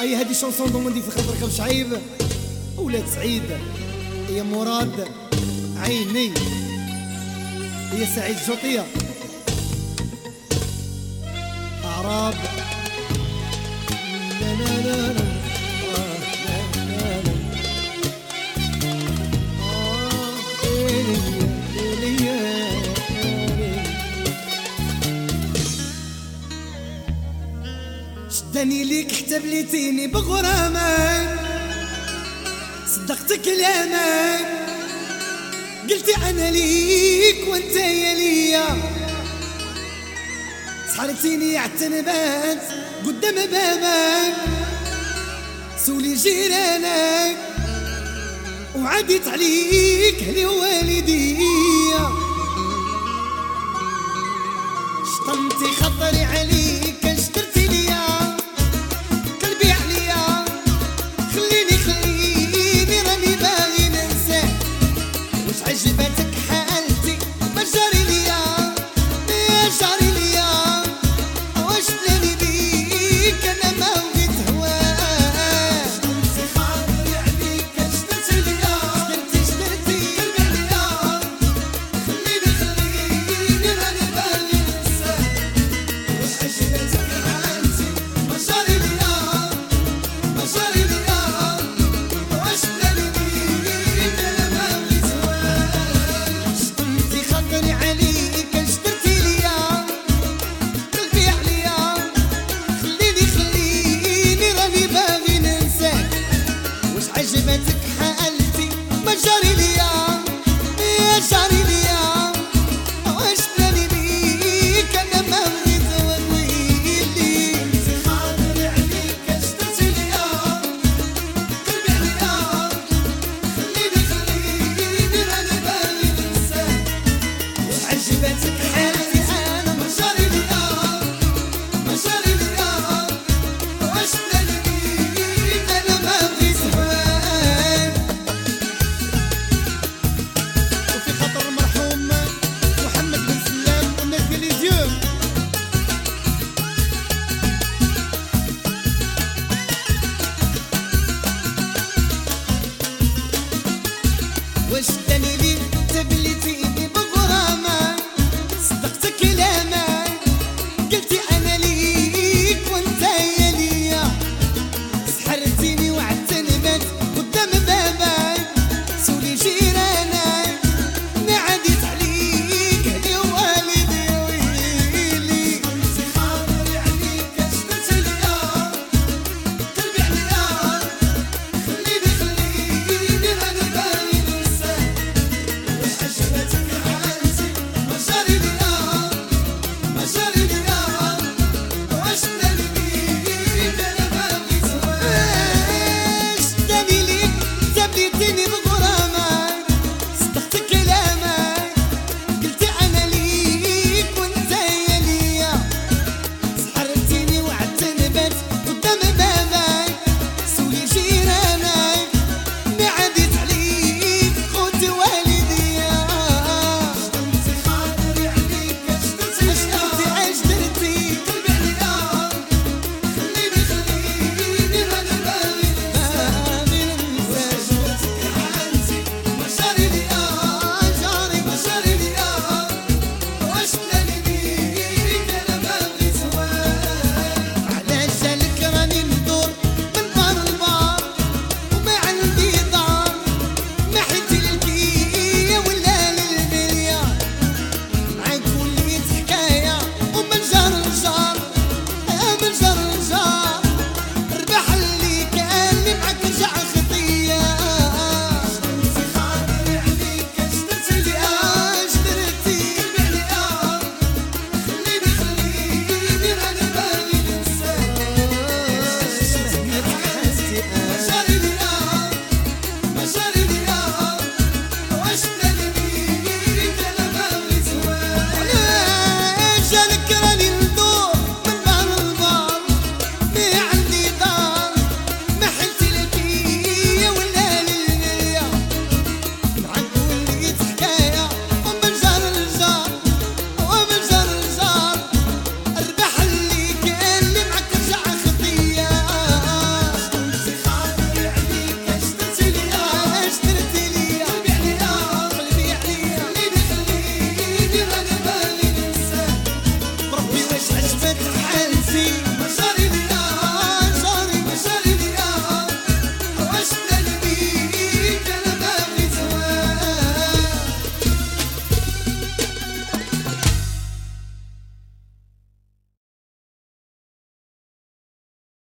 أي هادي شونسون دوموندي في خاطرك شعيب. أولاد سعيد يا مراد عيني. يا سعيد جوطية. أعراب. لا لا لا لا. شداني ليك حتى بليتيني بغرامك صدقت كلامك قلتي أنا ليك وأنت يا ليا. سحرتيني حتى نبات قدام بابك سولي جيرانك وعديت عليك هلي والديا شطمتي خطري عليك. واستني لي تبلي